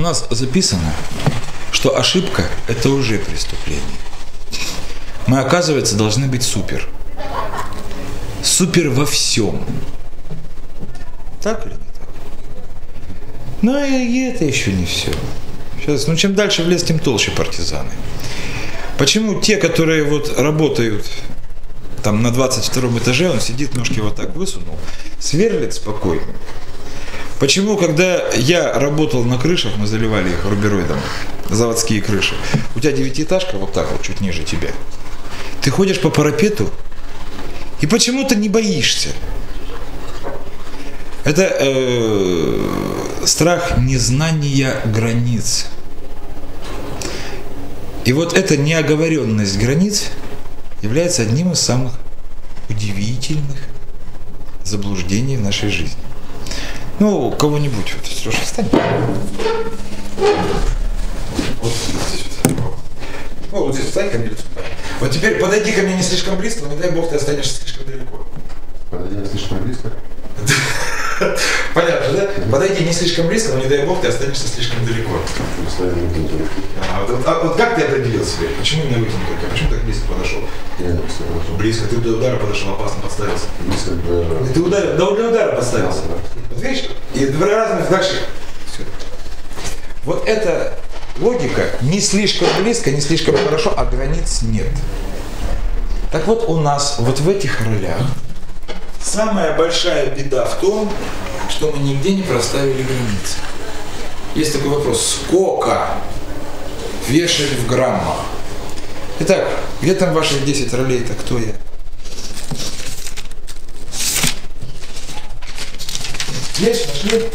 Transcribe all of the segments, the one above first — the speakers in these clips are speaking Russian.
нас записано, что ошибка – это уже преступление. Мы, оказывается, должны быть супер. Супер во всем. Так или не так? Но и это еще не все. Сейчас, ну чем дальше в лес, тем толще партизаны. Почему те, которые вот работают там на 22 этаже, он сидит, ножки вот так высунул, сверлит спокойно. Почему, когда я работал на крышах, мы заливали их рубероидом, заводские крыши, у тебя девятиэтажка вот так вот, чуть ниже тебя, ты ходишь по парапету и почему-то не боишься. Это э, страх незнания границ. И вот эта неоговоренность границ является одним из самых удивительных заблуждений в нашей жизни. Ну, кого-нибудь. Вот, Сережа, встань. Вот здесь. Ну, вот здесь встань ко мне лицом. Вот теперь подойди ко мне не слишком близко, но не дай бог ты останешься слишком далеко. Подойди не слишком близко. Понятно, да? Подойди не слишком близко, но не дай бог ты останешься слишком далеко. Не буду. А вот, а вот как ты определил себе? Почему меня вытянул только? Почему так близко подошел? Я не представляю. Близко, ты до удара подошел, опасно подставился. Близко к И ты ударил, до удара подставился. Вот видишь? И два разных дальше. Всё. Вот эта логика не слишком близко, не слишком хорошо, а границ нет. Так вот у нас вот в этих ролях самая большая беда в том, что мы нигде не проставили границы. Есть такой вопрос, сколько вешали в граммах? Итак, где там ваши 10 ролей-то, кто я? Нашли?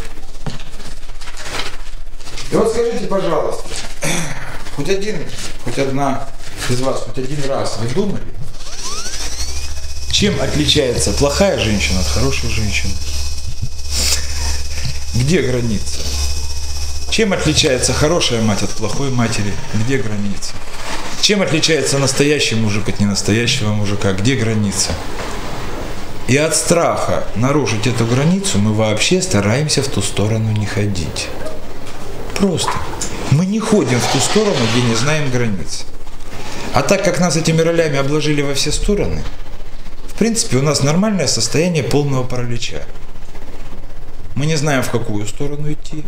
И вот скажите, пожалуйста, хоть один, хоть одна из вас, хоть один раз вы думали, чем отличается плохая женщина от хорошей женщины? Где граница? Чем отличается хорошая мать от плохой матери? Где граница? Чем отличается настоящий мужик от ненастоящего мужика? Где граница? И от страха нарушить эту границу мы вообще стараемся в ту сторону не ходить. Просто. Мы не ходим в ту сторону, где не знаем границ. А так как нас этими ролями обложили во все стороны, в принципе, у нас нормальное состояние полного паралича. Мы не знаем, в какую сторону идти,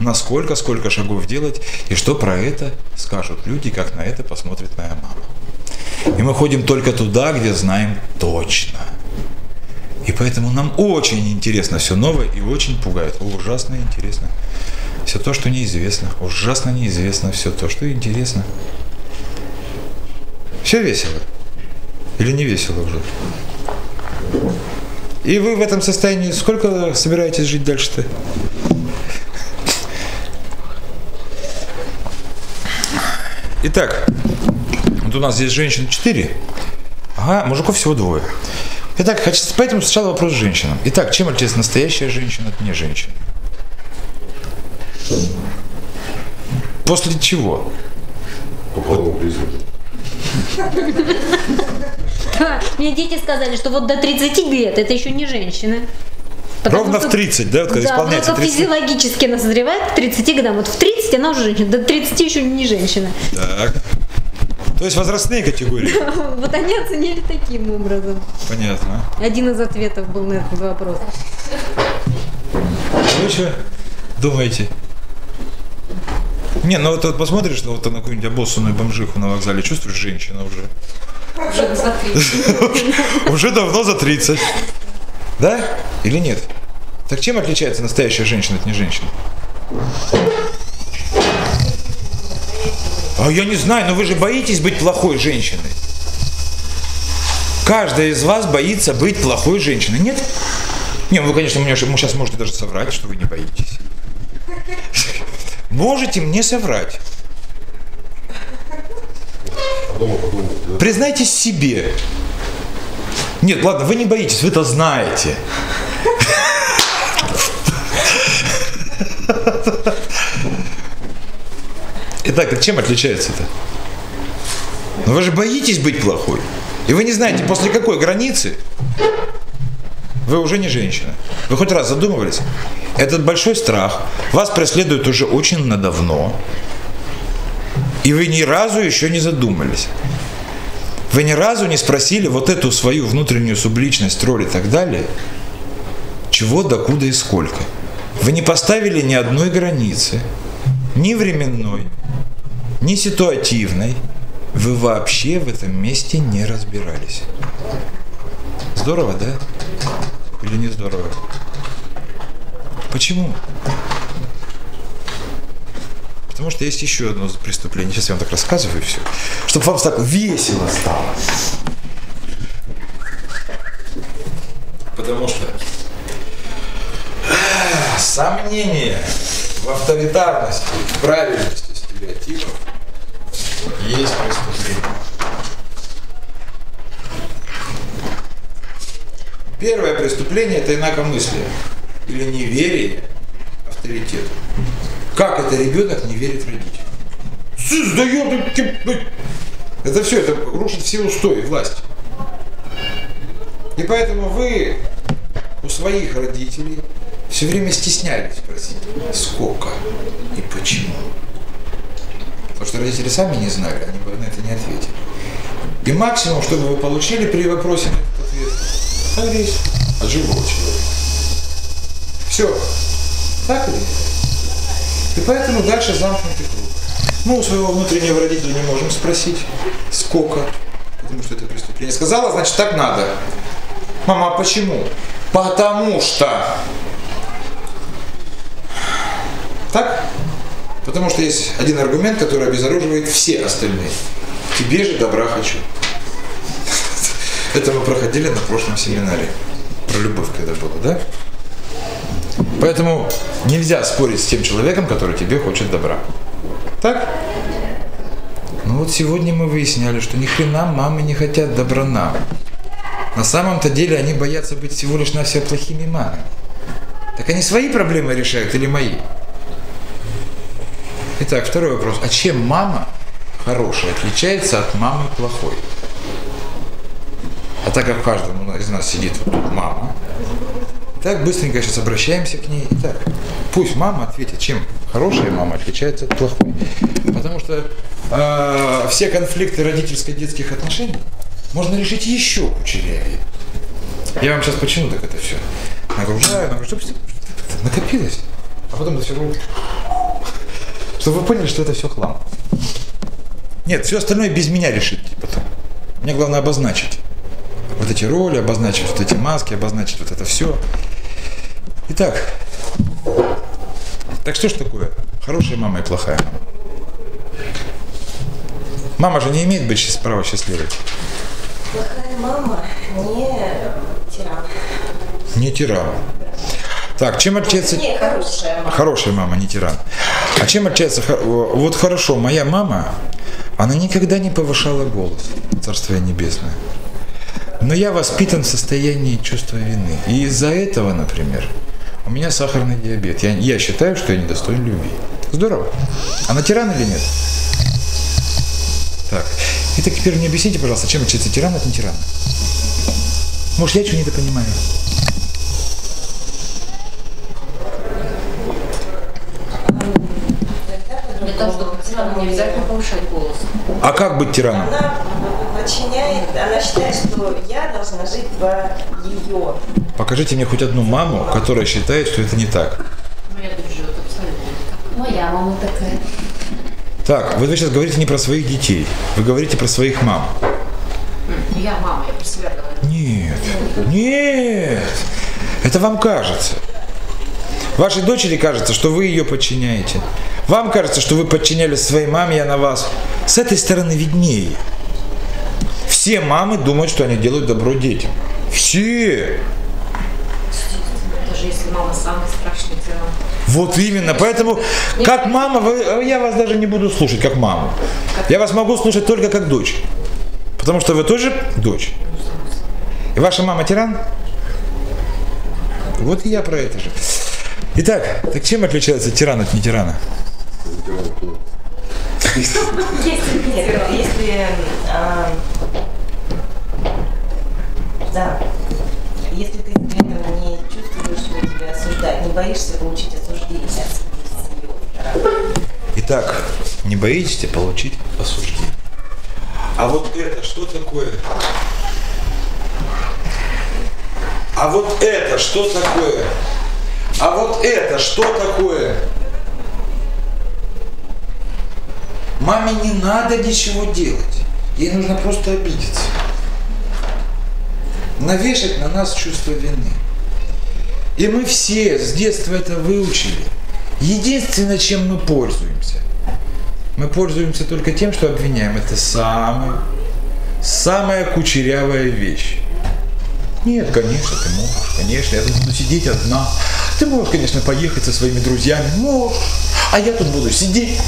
насколько, сколько шагов делать, и что про это скажут люди, как на это посмотрит моя мама. И мы ходим только туда, где знаем точно. И поэтому нам очень интересно все новое и очень пугает. Ужасно интересно. Все то, что неизвестно. Ужасно неизвестно все то, что интересно. Все весело. Или не весело уже? И вы в этом состоянии сколько собираетесь жить дальше-то? Итак, вот у нас здесь женщин 4, ага, мужиков всего двое. Итак, хочу- поэтому сначала вопрос женщинам. Итак, чем отличается настоящая женщина от не женщины? После чего? По полному признаку. Да, Мне дети сказали, что вот до 30 лет это еще не женщина. Потому Ровно в что- 30, да, вот когда да, исполняется только 30. физиологически она созревает к 30 годам. Вот в 30 она уже женщина, до 30 еще не женщина. Так. То есть возрастные категории. Вот они оценили таким образом. Понятно. Один из ответов был на этот вопрос. Вы что думаете? Не, ну вот, вот посмотришь ну, вот на какую-нибудь обоссанную бомжиху на вокзале, чувствуешь, женщина уже. Уже за 30. Уже давно за 30. Да? Или нет? Так чем отличается настоящая женщина от не женщины? А я не знаю, но вы же боитесь быть плохой женщиной. Каждая из вас боится быть плохой женщиной, нет? Не, вы, конечно, мне сейчас можете даже соврать, что вы не боитесь. Можете мне соврать. Признайтесь себе. Нет, ладно, вы не боитесь, вы это знаете. Итак, а чем отличается это? Ну вы же боитесь быть плохой. И вы не знаете, после какой границы вы уже не женщина. Вы хоть раз задумывались? Этот большой страх вас преследует уже очень надавно, и вы ни разу еще не задумались. Вы ни разу не спросили вот эту свою внутреннюю субличность, роль и так далее, чего, докуда и сколько. Вы не поставили ни одной границы, ни временной, ни ситуативной. Вы вообще в этом месте не разбирались. Здорово, да? Или не здорово? Почему? Потому что есть еще одно преступление. Сейчас я вам так рассказываю все. Чтобы вам так весело стало. Потому что эх, сомнение в авторитарности, в правильности стереотипов есть преступление. Первое преступление – это инакомыслие или неверие авторитету. Как это ребенок не верит родителям? Создает это все, это рушит все устои власти. И поэтому вы у своих родителей все время стеснялись спросить, сколько и почему. Потому что родители сами не знали, они бы на это не ответили. И максимум, что бы вы получили при вопросе агрессию от живого человека. Все. Так или нет? И поэтому дальше замкнутый круг. Мы у своего внутреннего родителя не можем спросить, сколько, потому что это преступление. Сказала, значит, так надо. Мама, а почему? Потому что. Так? Потому что есть один аргумент, который обезоруживает все остальные. Тебе же добра хочу. Это мы проходили на прошлом семинаре. Про любовь когда было, да? Поэтому нельзя спорить с тем человеком, который тебе хочет добра. Так? Ну вот сегодня мы выясняли, что ни хрена мамы не хотят добра нам. На самом-то деле они боятся быть всего лишь на все плохими мамами. Так они свои проблемы решают или мои? Итак, второй вопрос. А чем мама хорошая отличается от мамы плохой? А так как каждому из нас сидит вот тут мама, так быстренько сейчас обращаемся к ней. Итак, пусть мама ответит, чем хорошая мама отличается от плохой. Потому что э, все конфликты родительско-детских отношений можно решить еще кучерявее. Я вам сейчас почему так это все нагружаю, нагружаю, чтобы все накопилось. А потом это все... Чтобы вы поняли, что это все хлам. Нет, все остальное без меня решить потом. Мне главное обозначить вот эти роли, обозначить вот эти маски, обозначить вот это все. Итак, так что ж такое хорошая мама и плохая мама? Мама же не имеет быть права счастливой. Плохая мама не тиран. Не тиран. Так, чем отличается... Не хорошая мама. Хорошая мама, не тиран. А чем отличается... Вот хорошо, моя мама, она никогда не повышала голос. Царствие небесное. Но я воспитан в состоянии чувства вины. И из-за этого, например, у меня сахарный диабет. Я, я считаю, что я недостоин любви. Здорово. Она тиран или нет? Так. Итак, теперь мне объясните, пожалуйста, чем отличается тиран от не тирана? Может, я чего-то понимаю? Для того, чтобы тирану не обязательно повышать голос. А как быть тираном? Она подчиняет, она считает, что я должна жить по ее. Покажите мне хоть одну маму, которая считает, что это не так. Моя дочь живет абсолютно. Моя мама такая. Так, вы сейчас говорите не про своих детей, вы говорите про своих мам. М, Я мама, я про себя говорю. Нет, нет, это вам кажется. Вашей дочери кажется, что вы ее подчиняете. Вам кажется, что вы подчинялись своей маме, а на вас. С этой стороны виднее. Все мамы думают, что они делают добро детям. Все. Даже если мама самый страшный тиран. Вот именно, поэтому как мама, вы- я вас даже не буду слушать как маму. Я вас могу слушать только как дочь. Потому что вы тоже дочь. И ваша мама тиран? Вот и я про это же. Итак, так чем отличается тиран от не тирана? Нет, если, а, да, если ты этого не чувствуешь, что тебя осуждают, не боишься получить осуждение. Итак, не боитесь получить осуждение. А вот это что такое? А вот это что такое? А вот это что такое? Маме не надо ничего делать. Ей нужно просто обидеться. Навешать на нас чувство вины. И мы все с детства это выучили. Единственное, чем мы пользуемся, мы пользуемся только тем, что обвиняем. Это самая, самая кучерявая вещь. Нет, конечно, ты можешь, конечно, я тут буду сидеть одна. Ты можешь, конечно, поехать со своими друзьями, можешь. А я тут буду сидеть.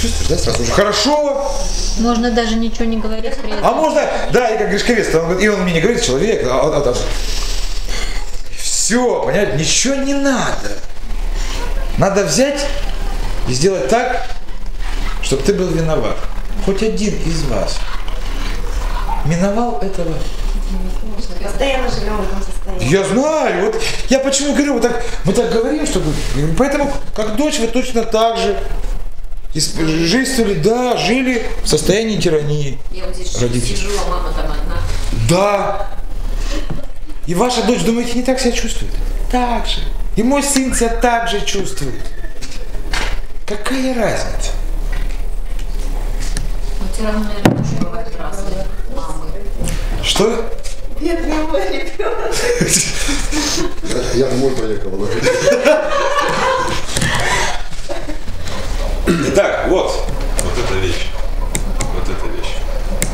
Чувствуешь, да, сразу же хорошо. Можно даже ничего не говорить при этом. А можно, да, и как Гришковец, он и он мне не говорит, человек, а, а, а, все, понятно, ничего не надо. Надо взять и сделать так, чтобы ты был виноват. Хоть один из вас миновал этого. Постоянно живем в этом состоянии. Я знаю, вот я почему говорю, вот так, мы так говорим, чтобы, поэтому как дочь вы точно так же Жизнь да, жили в состоянии тирании. Я вот здесь сижу, а мама там одна. Да. И ваша дочь, думаете, не так себя чувствует? Так же. И мой сын себя так же чувствует. Какая разница? Ну, тираны, наверное, тоже бывают разные. Мамы. Что? Бедный мой ребенок. Я домой поехал. Итак, вот, вот эта вещь. Вот эта вещь.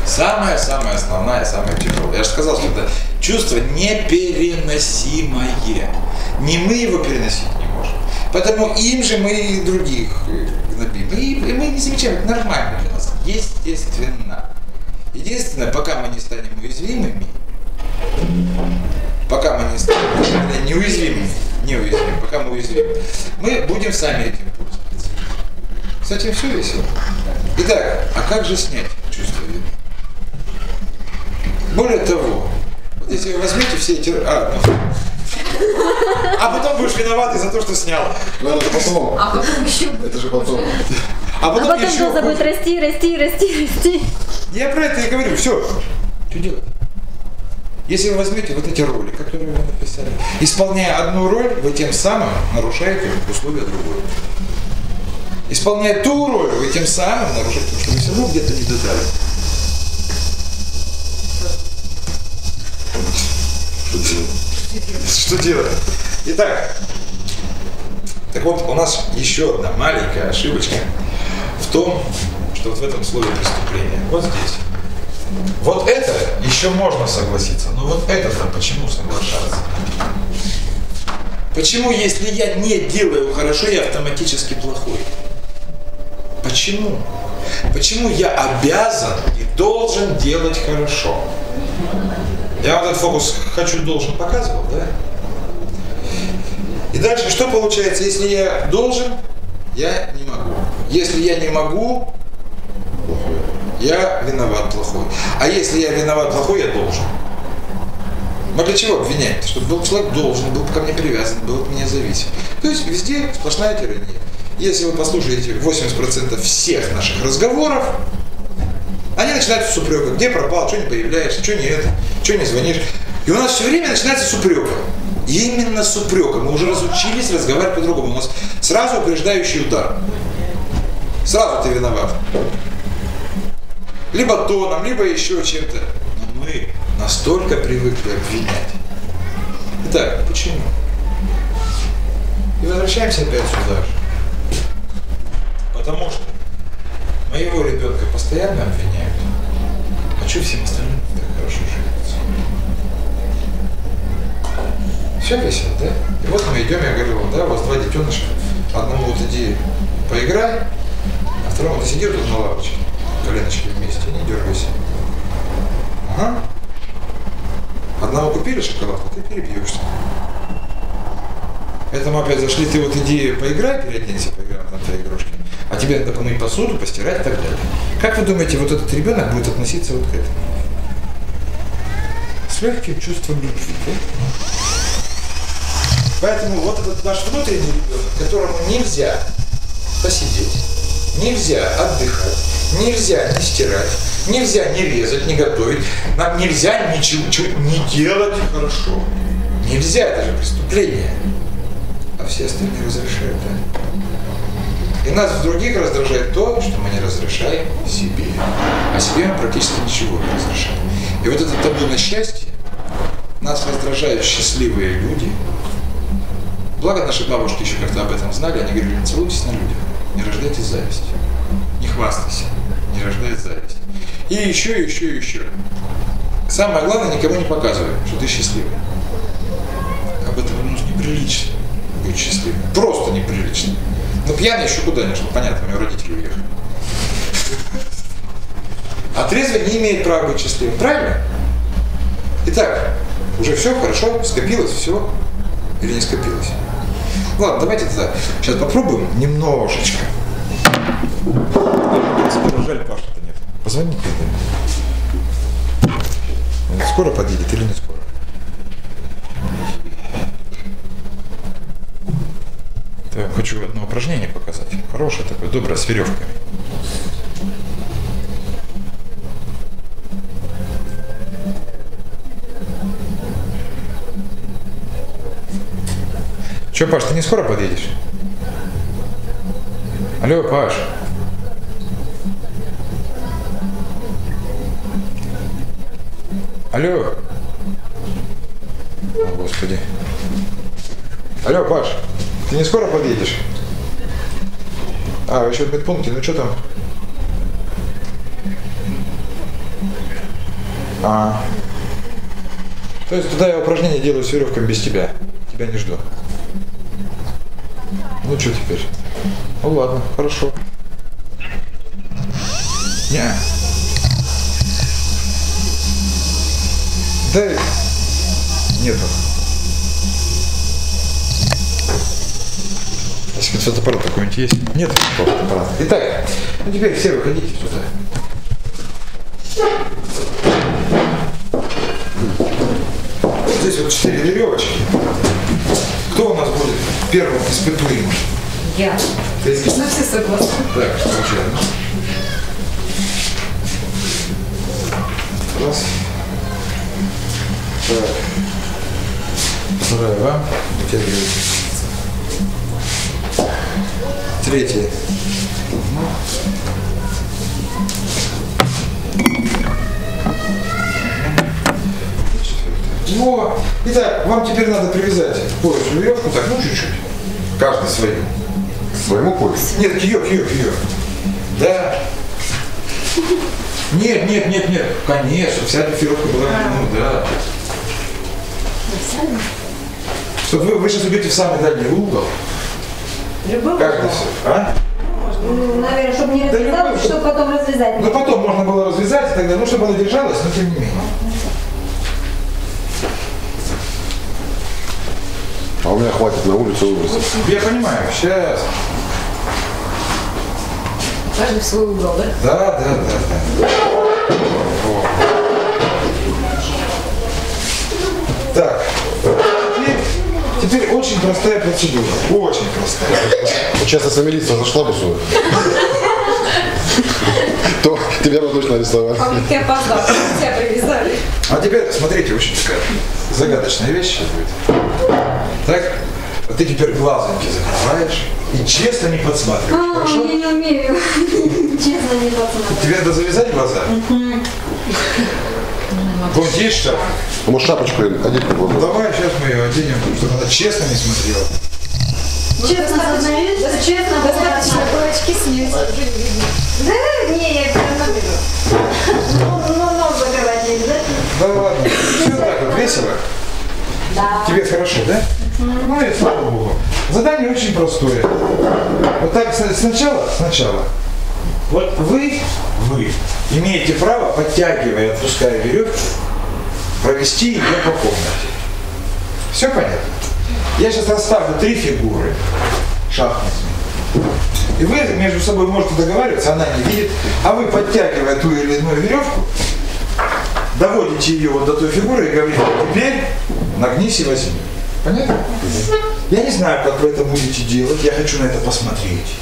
Самая-самая основная, самая тяжелая. Я же сказал, что это чувство непереносимое. Не мы его переносить не можем. Поэтому им же мы и других э, гнобим. И, и мы не замечаем, это нормально для нас. Естественно. Единственное, пока мы не станем уязвимыми, пока мы не станем неуязвимыми, неуязвимыми, пока мы уязвимы, мы будем сами этим. Кстати, все весело. Итак, а как же снять чувство вины? Более того, вот если вы возьмете все эти... А, ну. а потом будешь виноватый за то, что снял. Ну это потом. А потом еще Это же потом. А А потом, потом еще должна будет расти, расти, расти, расти. Я про это и говорю. Все. Что делать? Если вы возьмете вот эти роли, которые вы написали, исполняя одну роль, вы тем самым нарушаете условия другой. Исполняя ту роль, вы тем самым нарушаете, потому что вы все равно где-то не додали. Что делать? Что делать? Итак, так вот, у нас еще одна маленькая ошибочка в том, что вот в этом слове преступления, вот здесь. Вот это еще можно согласиться, но вот это-то почему соглашаться? Почему, если я не делаю хорошо, я автоматически плохой? Почему? Почему я обязан и должен делать хорошо? Я вот этот фокус «хочу, должен» показывал, да? И дальше что получается? Если я должен, я не могу. Если я не могу, я виноват плохой. А если я виноват плохой, я должен. Мы для чего обвинять? Чтобы был человек должен, был ко мне привязан, был от меня зависим. То есть везде сплошная тирания. Если вы послушаете 80% всех наших разговоров, они начинаются с упрека. Где пропал, что не появляешься, что не это, что не звонишь. И у нас все время начинается с упрека. Именно с упрека. Мы уже разучились разговаривать по-другому. У нас сразу упреждающий удар. Сразу ты виноват. Либо тоном, либо еще чем-то. Но мы настолько привыкли обвинять. Итак, почему? И возвращаемся опять сюда же. Потому что моего ребенка постоянно обвиняют. А что всем остальным так хорошо живется? Все весело, да? И вот мы идем, я говорю, да, у вас два детеныша. Одному вот иди поиграй, а второму ты сиди тут на лавочке, коленочки вместе, не дергайся. Ага. Одного купили шоколадку, ты перебьешься. Этому опять зашли, ты вот иди поиграй, переоденься, поиграй на твои игрушки. А тебе надо помыть посуду, постирать и так далее. Как вы думаете, вот этот ребенок будет относиться вот к этому? С легким чувством любви, да? Поэтому вот этот ваш внутренний ребенок, которому нельзя посидеть, нельзя отдыхать, нельзя не стирать, нельзя не резать, не готовить, нам нельзя ничего не делать хорошо. Нельзя, это же преступление. А все остальные разрешают, да? И нас в других раздражает то, что мы не разрешаем себе. А себе мы практически ничего не разрешаем. И вот это табу на счастье, нас раздражают счастливые люди. Благо наши бабушки еще как-то об этом знали, они говорили, не целуйтесь на людях, не рождайте зависть, не хвастайся, не рождает зависть. И еще, и еще, и еще. Самое главное, никому не показывай, что ты счастливый. Об этом ну, неприлично быть счастливым. Просто неприлично. Ну, пьяный еще куда не шел, понятно, у него родители уехали. А трезвый не имеет права быть счастливым, правильно? Итак, уже все хорошо, скопилось все или не скопилось? Ладно, давайте тогда сейчас попробуем немножечко. Скоро жаль, Паша-то нет. Позвони. Скоро подъедет или не скоро? Доброе, с веревками. Че, Паш, ты не скоро подъедешь? Алло, Паш. Алло. О, Господи. Алло, Паш, ты не скоро подъедешь? А, еще в медпункте, ну что там? А. То есть туда я упражнение делаю с веревками без тебя. Тебя не жду. Ну что теперь? Ну ладно, хорошо. Есть? Нет. Итак, ну теперь все выходите сюда. Здесь вот четыре веревочки. Кто у нас будет первым испытуемым? Я. Ты здесь? Ну, все согласны. Так, случайно. Раз. Так. Вторая вам. Вытягивайте. Третье. Во! Итак, вам теперь надо привязать к поясу веревку, так, ну чуть-чуть. Каждый свою. Своему поясу. Нет, к ее, к ее, к ее. Да. Нет, нет, нет, нет. Конечно, вся веревка была, ну да. Чтобы вы, вы сейчас уйдете в самый дальний угол. Любым Каждый все. А? Ну, наверное, чтобы не Да развязалось, любой, чтобы потом развязать. Ну потом можно было развязать тогда, ну чтобы она держалась, но тем не менее. А у меня хватит на улицу выбросить. Я понимаю, сейчас. Каждый в свой угол, да? Да, да, да, да. Так. Теперь, очень простая процедура. Очень простая. Сейчас если милиция зашла бы сюда, то тебя бы точно арестовали. А ты опоздал, тебя привязали. А теперь, смотрите, очень такая загадочная вещь сейчас будет. Так, а ты теперь глазоньки закрываешь и честно не подсматриваешь. А, Хорошо? я не умею. Честно, не пацан. Тебе надо завязать глаза? Вот есть шапка? А может шапочку одеть на Ну, давай сейчас мы ее оденем, чтобы она честно не смотрела. Честно, сознаюсь, честно, Достаточно было очки снять. Да, не, я все равно беру. Ну, ну, нос закрывать нельзя. Да ладно. Все так вот весело? Да. Тебе хорошо, да? Ну и слава богу. Задание очень простое. Вот так сначала, сначала. Вот вы, вы имеете право, подтягивая, отпуская веревку, провести ее по комнате. Все понятно? Я сейчас расставлю три фигуры шахматные. И вы между собой можете договариваться, она не видит, а вы, подтягивая ту или иную веревку, доводите ее вот до той фигуры и говорите, теперь нагнись и возьми. Понятно? Я не знаю, как вы это будете делать. Я хочу на это посмотреть.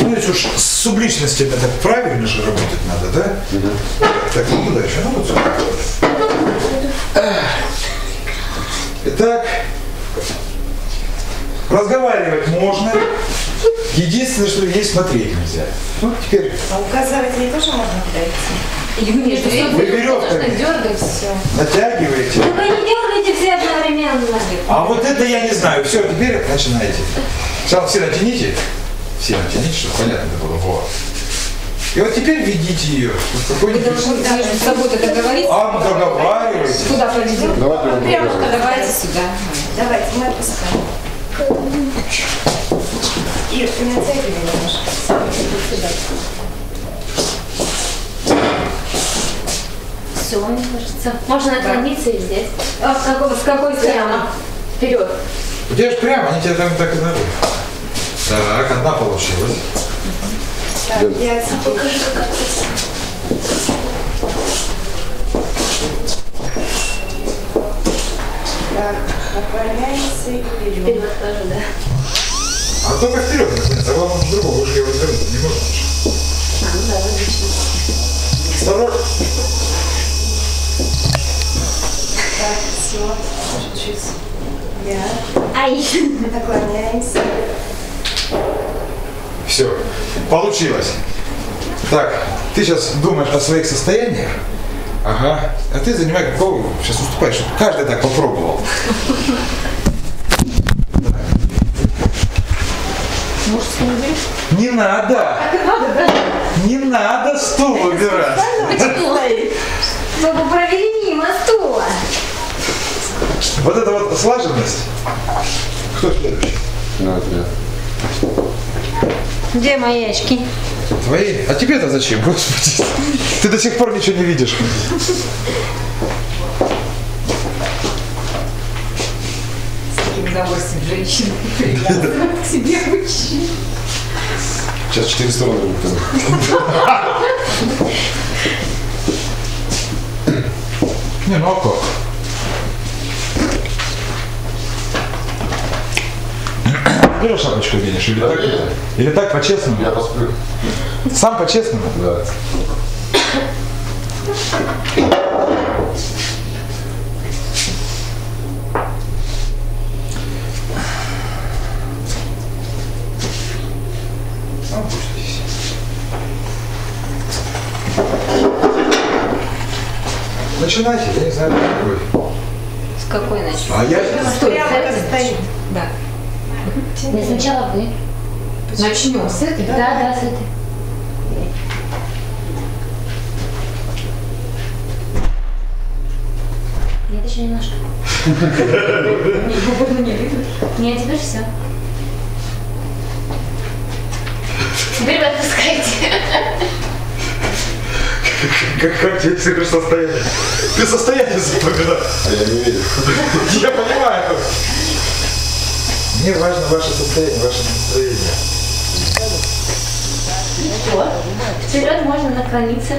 Ну, если уж с субличностями так правильно же работать надо, да? Так, ну куда еще? Ну, вот сюда. Итак, разговаривать можно. Единственное, что есть, смотреть нельзя. Ну, теперь А указывателей тоже можно подойти? Или вы между собой дергать все. натягиваете. Вы не дергаете все одновременно. А вот это я не знаю. Все, теперь начинаете. Сначала все натяните. Все натяните, чтобы понятно было. Вот. И вот теперь ведите ее. в Вы какой-нибудь- должны между собой-то договориться. А, ну договаривайтесь. Куда поведем? Давайте он Прямо давайте сюда. Давайте, мы отпускаем. Ир, ты натягивай немножко. Все, мне кажется. Можно наклониться и здесь. А с какой, с какой стороны? Вперед. У тебя же прямо, они тебя там так и дадут. Так, одна получилась. Так, я теперь. Так, наклоняемся и берем. Вперед тоже, да. А только вперед. А главное, другого, вы же ее развернуть не можно. А, ну да, логично. Осторожно. Так, все, чуть-чуть. Я. Ай. Наклоняемся. Все, получилось. Так, ты сейчас думаешь о своих состояниях, ага, а ты занимай какого сейчас уступаешь, чтобы каждый так попробовал. Может, стул уберешь? Не надо! Не надо стул убирать. Вы бы провели мимо стула. Вот эта вот слаженность. Кто следующий? Ну, это я. Где мои очки? Твои? А тебе-то зачем, господи? Ты до сих пор ничего не видишь. С каким удовольствием женщины к себе мужчин. Сейчас четыре стороны будут. Не, ну а как? Берешь шапочку оденешь или так? Или так по-честному? Я посплю. Сам по-честному? Да. Ну. Начинайте, я не знаю, какой. С какой начнем? А я... Стой, Прямо стоит. Да. Не сначала вы. Начнем с этой. Да, да, с этой. Нет, еще немножко. Нет, теперь все. Теперь вы отпускайте. Как, как тебе всегда состояние? Ты состояние запоминай. А я не верю. Я понимаю. Мне важно ваше состояние, ваше настроение. Вот. Вперед можно наклониться.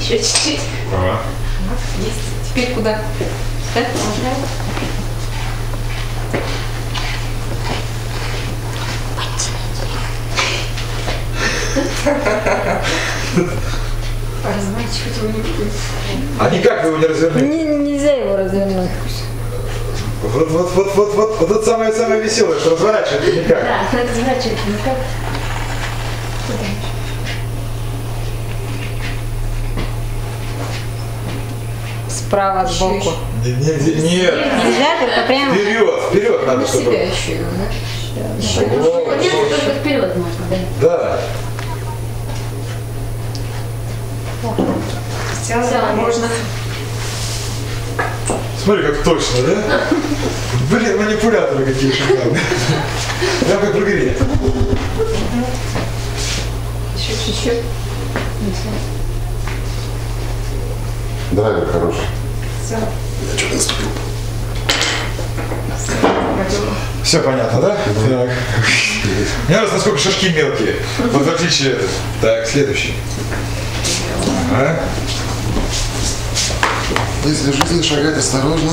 Еще чуть-чуть. Ага. Есть. Теперь куда? Так, можно. Размачивать его не буду. А никак вы его не развернете? нельзя его развернуть. Вот, вот, вот, вот, вот, вот это самое-самое веселое, что разворачивать никак. Да, разворачивать никак. Справа сбоку. Не- не- Нет, Нельзя, только прямо. вперед, вперед надо, На себя чтобы... еще да? Вот, Нет, только вперед можно, да. Да. Все, Все, можно. Смотри, как точно, да? Блин, манипуляторы какие шикарные. Прям как в игре. Еще чуть-чуть. Драйвер хороший. все. Я что-то наступил. Все понятно, да? Так. Мне нравится, насколько шашки мелкие. Вот в отличие от... Так, следующий. Ага. Если жизнь шагать осторожно.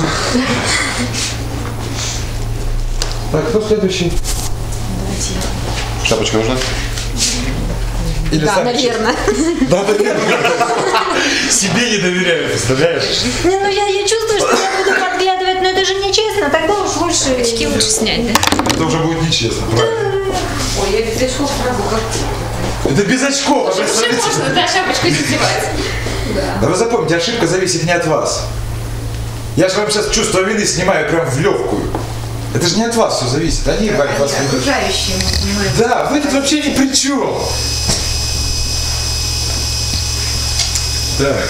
Так, кто следующий? Шапочка нужна? Или Да, наверное. Да, наверное. Себе не доверяю, представляешь? Не, ну я, я чувствую, что я буду подглядывать, но это же нечестно, тогда уж лучше... Очки лучше снять, да? Это уже будет нечестно, правильно? Ой, я без очков прогулка. Это без очков, представляете? можно, да, шапочку не. Да вы запомните, ошибка зависит не от вас. Я же вам сейчас чувство вины снимаю прям в легкую. Это же не от вас все зависит. Они от вас ведут. Да, вы тут вообще ни при чем. Так.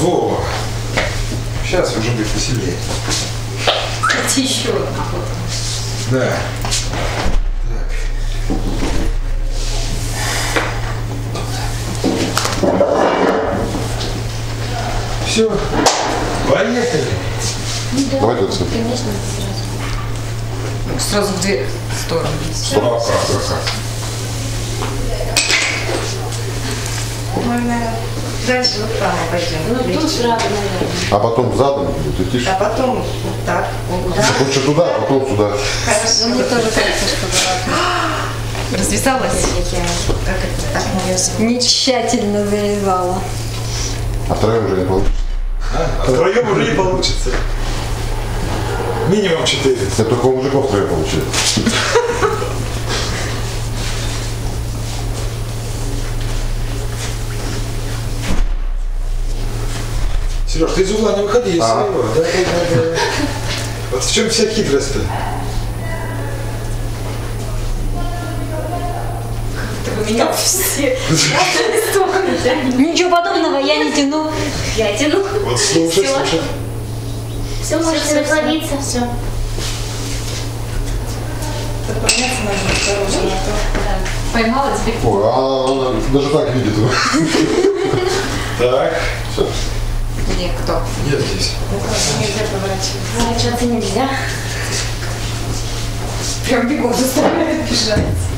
Во. Сейчас уже будет веселее. Кстати, еще одна. Да. Все. Поехали. Давай тут. Сразу в две стороны. Ага, ага. Можно дальше вот там пойдем. Ну тут сразу, наверное. А потом задом будет идти. А потом вот так. Вот так. Лучше туда, а потом сюда. Хорошо. Мне тоже кажется, что Развязалась? Как это так не тщательно завязала. А втроем уже не получится. А втроем уже не получится. Минимум четыре. Это только у мужиков втроем получается. Сереж, ты из угла не выходи, из А. своего. Да, да, да, да. Вот в чем вся хитрость-то? Вы меня все Ничего подобного я не тяну. Я тяну. Вот слушай, слушай. Все, можете наклониться, все. Подняться надо осторожно. Поймала тебе Ой, а она даже так видит его. Так. где кто? Нет здесь. Нельзя поворачивать. Поворачиваться нельзя. прям бегом заставляют бежать.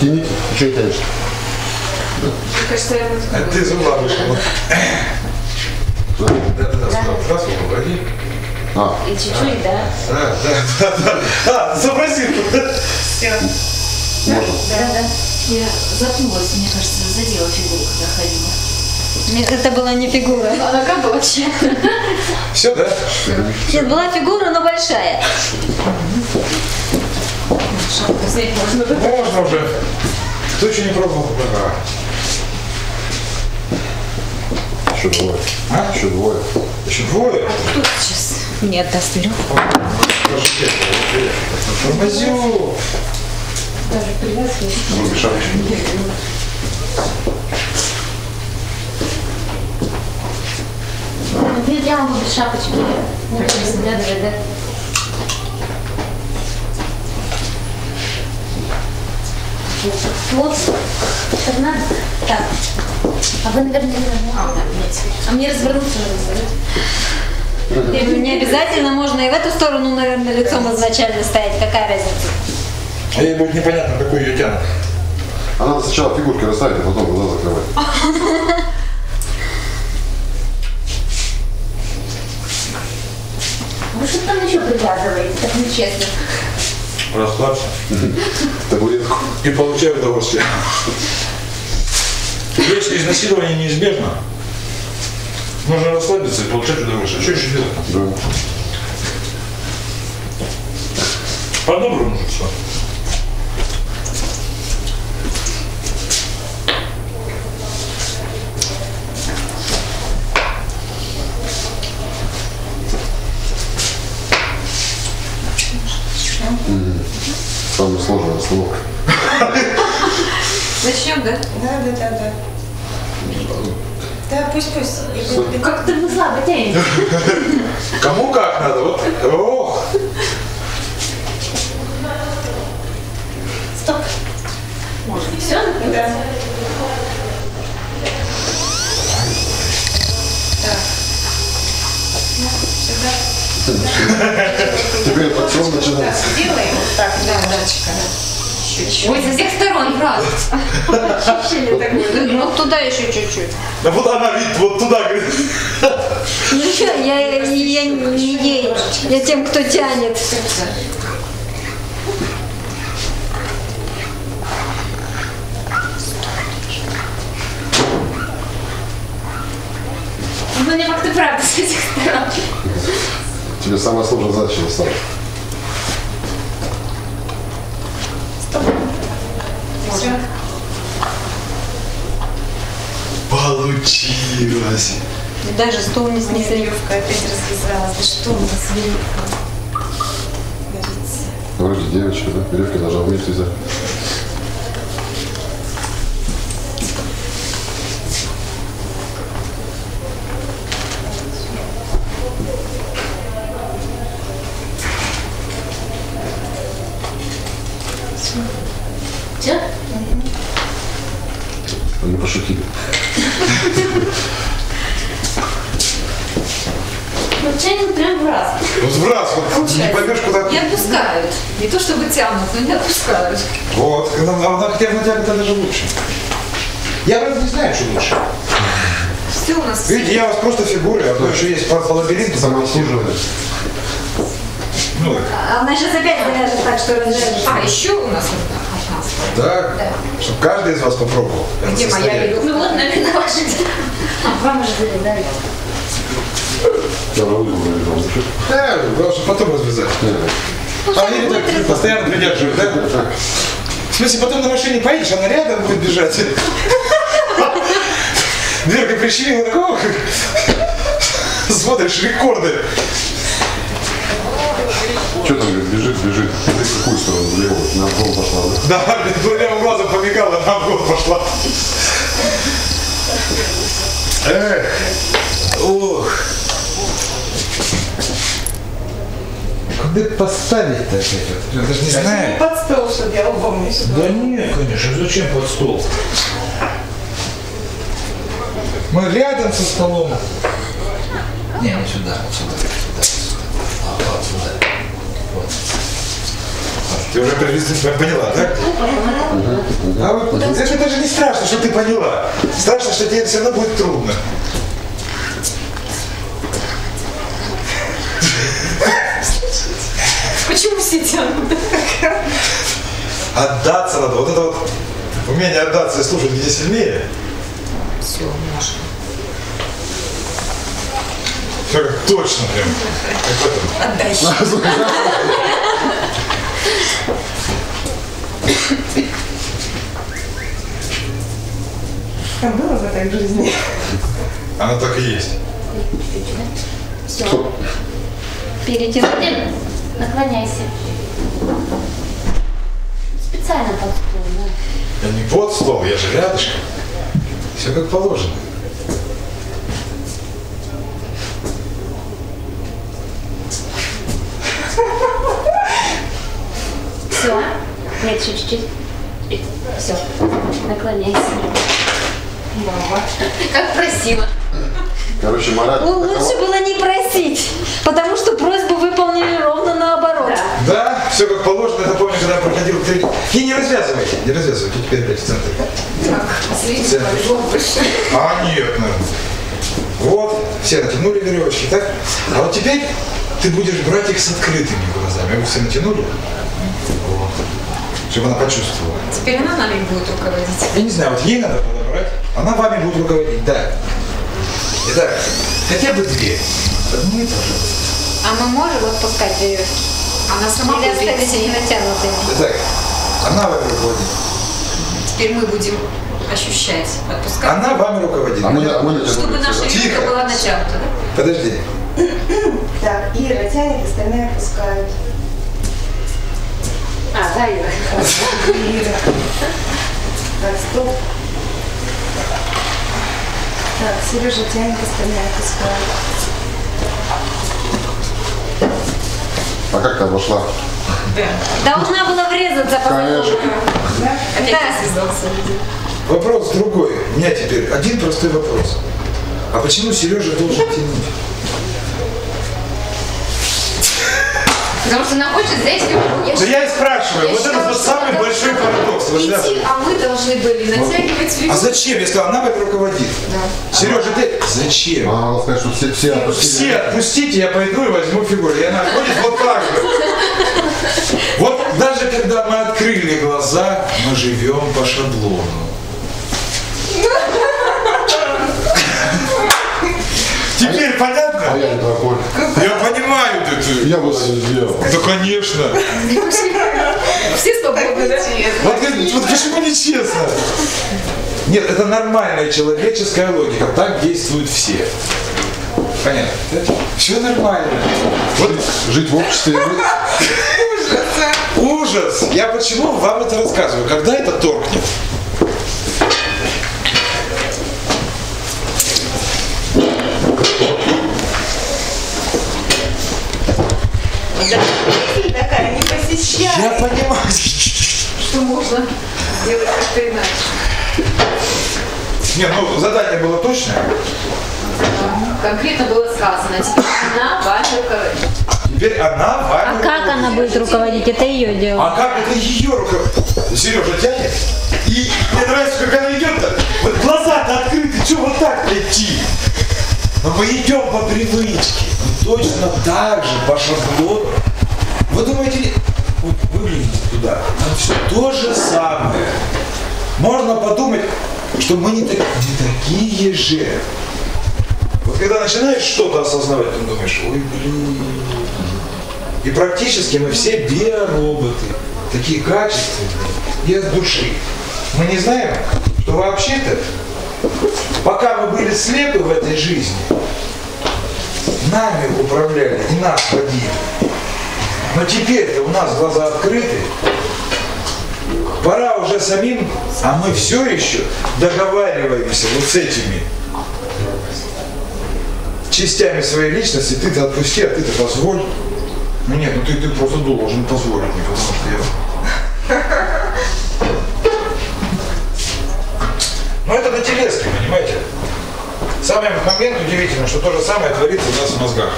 Тяните, ты что не тянешь? Мне кажется, я ты из угла вышел. Да? Да, да, да, справа. Раз, уходи. А, И чуть-чуть, да. Да, да, да, да. А, сообразил. можно. Я запнулась, мне кажется, задела фигуру, когда ходила. Это была не фигура. А нога была чья? Все, да? Нет, была фигура, но большая. Шапку снять можно, да? Можно уже. Кто еще не пробовал? Ага. Еще двое. А? Еще двое. Еще двое? Тут сейчас. Нет, даст Лёх. Тормозю. Ну, без шапочки. Ты прямо без шапочки. Не буду Вот. Так надо? Так. А вы, наверное, не А, да, нет. А мне развернуться надо, да? Не обязательно, можно и в эту сторону, наверное, лицом изначально стоять. Какая разница? А ей будет непонятно, какой ее тянут. А надо сначала фигурки расставить, а потом глаза закрывать. Вы что там еще привязываете, так нечестно? Расслабься. Табуретку. И получай удовольствие. Если изнасилование неизбежно, нужно расслабиться и получать удовольствие. Что еще делать? Да. По-доброму же все. Самая остановка. Начнем, да? Да, да, да, да. Да, пусть, пусть. Как-то мы слабо тянем. Ой, со всех сторон, правда. Ощущение такое. Ну туда еще чуть-чуть. Да вот она видит вот туда, говорит. Ничего, я, я не ей, я тем, кто тянет. Ну, мне как-то правда с этих сторон. Тебе самая сложная задача досталась. Получилось. Даже стул не снесли. Веревка опять развязалась. Да что у нас веревка? Говорится. Вроде девочка, да? Веревки должна вместе взять. Все? Они пошутили. Ну, тянет прям в раз. Вот в раз, вот не поймешь куда. Не отпускают. Не то чтобы тянут, но не отпускают. Вот, когда она, она хотя бы натянет, это даже лучше. Я правда не знаю, что лучше. Все у нас. Видите, я у вас просто фигуры, а то еще есть по, по лабиринту. Самообслуживание. Ну, Она сейчас опять завяжет так, что разжарит. А, еще у нас одна осталась. да, чтобы каждый из вас попробовал. Где моя веревка? Ну вот, наверное, ваши. А, вам уже завязали. Я на улицу навязал. Да, главное, чтобы потом развязать. А они так постоянно придерживают, да? В смысле, потом на машине поедешь, она рядом будет бежать. Дверка прищемила такого. Смотришь рекорды. Что там, говорит, бежит, бежит. Ты в какую сторону? В левую. На обгон пошла, да? Да, блин, левым глазом помигала, на обгон пошла. Эх, Поставить-то опять? вот? Я даже не знаю. Под стол, чтобы я лбом не сюда. Да нет, конечно, зачем под стол? Мы рядом со столом. Не, не сюда, сюда, сюда, сюда. А, вот сюда. Вот. Ты уже приблизительно поняла, так? А вот это даже не страшно, что ты поняла. Страшно, что тебе все равно будет трудно. Почему все тянут? Отдаться надо. Вот это вот умение отдаться и слушать, где сильнее. Все, можно. Как точно прям. Как в этом. Там было в этой жизни. Оно так и есть. Все. Перетянуть. Наклоняйся. Специально под стол, да. Я не под стол, я же рядышком. Все как положено. Все. Нет, еще чуть-чуть. Все. Наклоняйся. Как просила. Короче, мораль Ну, лучше было не просить, потому что просьбу все как положено. Это помню, когда проходил тренинг. И не развязывайте, не развязывайте. Теперь опять в центре. Так, Центр. повезло больше. А нет, наверное. Вот, все натянули веревочки, так? А вот теперь ты будешь брать их с открытыми глазами. Вы все натянули? Вот. Чтобы она почувствовала. Теперь она нами будет руководить. Я не знаю, вот ей надо подобрать. Она вами будет руководить, да. Итак, хотя бы две. Поднимите, пожалуйста. А мы можем отпускать веревки? Она сама Или будет идти. натянутыми? Итак, она вами руководит. Теперь мы будем ощущать, отпускать. Она вами руководит. А мы, а мы Чтобы наша Тихо. была натянута, да? Подожди. Так, Ира тянет, остальные опускают. А, да, Ира. Ира. Так, стоп. Так, Сережа тянет, остальные опускают. А как ты обошла? Должна была врезаться по Конечно. закону. Опять Да. Вопрос другой. У меня теперь один простой вопрос. А почему Сережа должен тянуть? Потому что она хочет взять фигуру. Да я и спрашиваю, вот это считала, вот что самый большой парадокс. Вот да. Идти, а мы должны были натягивать фигуру. А зачем? Я сказал, она руководит. Сережа, ты... Зачем? Она надо сказать, что все, все отпустили. Все отпустите, я пойду и возьму фигуру. И она ходит вот так же. Вот даже когда мы открыли глаза, мы живем по шаблону. Теперь А я не такой. Я понимаю это. Я бы сделал. Да, конечно. Все свободны, да? Вот, вот почему нечестно? Нет, это нормальная человеческая логика. Так действуют все. Понятно? Все нормально. Вот Жить в обществе. ужас. Я почему вам это рассказываю? Когда это торкнет? Посещает. Я понимаю. Что можно сделать как-то иначе. Не, ну задание было точное. Конкретно было сказано, теперь она вами руководит. Теперь она А вами как она будет руководить? Это ее дело. А как это ее рука? Сережа тянет. И мне нравится, как она идет-то. Вот глаза-то открыты, что вот так идти? Но мы идем по привычке. Мы точно так же, по шаблону. Вы думаете, выгляните туда, там все то же самое. Можно подумать, что мы не, так- не такие же. Вот когда начинаешь что-то осознавать, ты думаешь, ой, блин, и практически мы все биороботы, такие качественные и от души. Мы не знаем, что вообще-то, пока мы были слепы в этой жизни, нами управляли и нас водили. Но теперь-то у нас глаза открыты, пора уже самим, а мы все еще договариваемся вот с этими частями своей личности, ты-то отпусти, а ты-то позволь. Ну нет, ну ты, ты просто должен позволить мне, потому что я... Ну это на телеске, понимаете? Самый момент удивительный, что то же самое творится у нас в мозгах.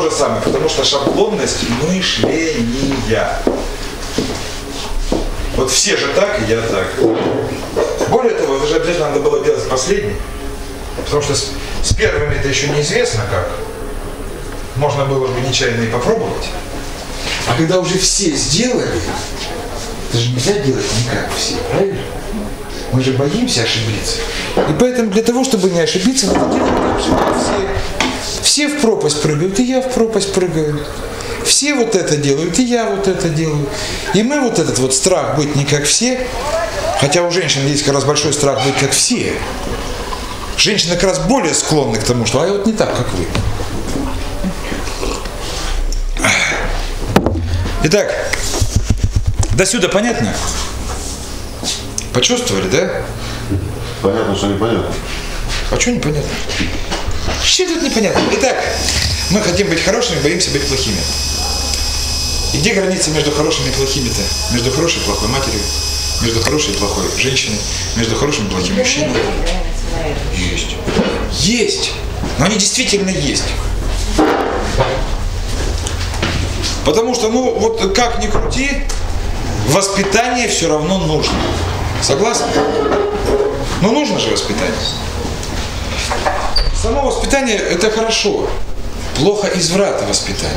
То же самое, потому что шаблонность мышления. Вот все же так, и я так. Более того, это же обязательно надо было делать последний. Потому что с, с первыми это еще неизвестно как. Можно было бы нечаянно и попробовать. А когда уже все сделали, это же нельзя делать не как все, правильно? Мы же боимся ошибиться. И поэтому для того, чтобы не ошибиться, надо делать так как все. Все в пропасть прыгают, и я в пропасть прыгаю. Все вот это делают, и я вот это делаю. И мы вот этот вот страх быть не как все, хотя у женщин есть как раз большой страх быть как все. Женщины как раз более склонны к тому, что а я вот не так, как вы. Итак, до сюда понятно? Почувствовали, да? Понятно, что непонятно. А что непонятно? Что тут непонятно? Итак, мы хотим быть хорошими, боимся быть плохими. И где граница между хорошими и плохими-то? Между хорошей и плохой матерью, между хорошей и плохой женщиной, между хорошим и плохим мужчиной? Есть. Есть. Но они действительно есть. Потому что, ну, вот как ни крути, воспитание все равно нужно. Согласны? Ну, нужно же воспитание. Само воспитание – это хорошо. Плохо изврата воспитания.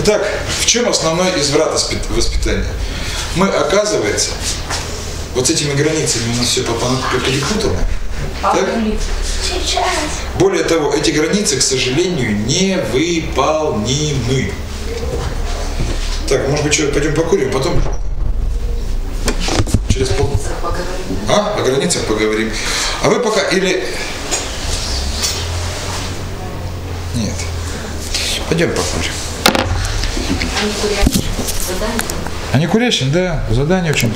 Итак, в чем основной изврат воспит- воспитания? Мы, оказывается, вот с этими границами у нас все перепутано. Так? Более того, эти границы, к сожалению, невыполнимы. Так, может быть, что, пойдем покурим, потом через пол... А? О границах поговорим. А вы пока или... Нет. Пойдем покурим. Они курят задание. Они курящие, да. Задание очень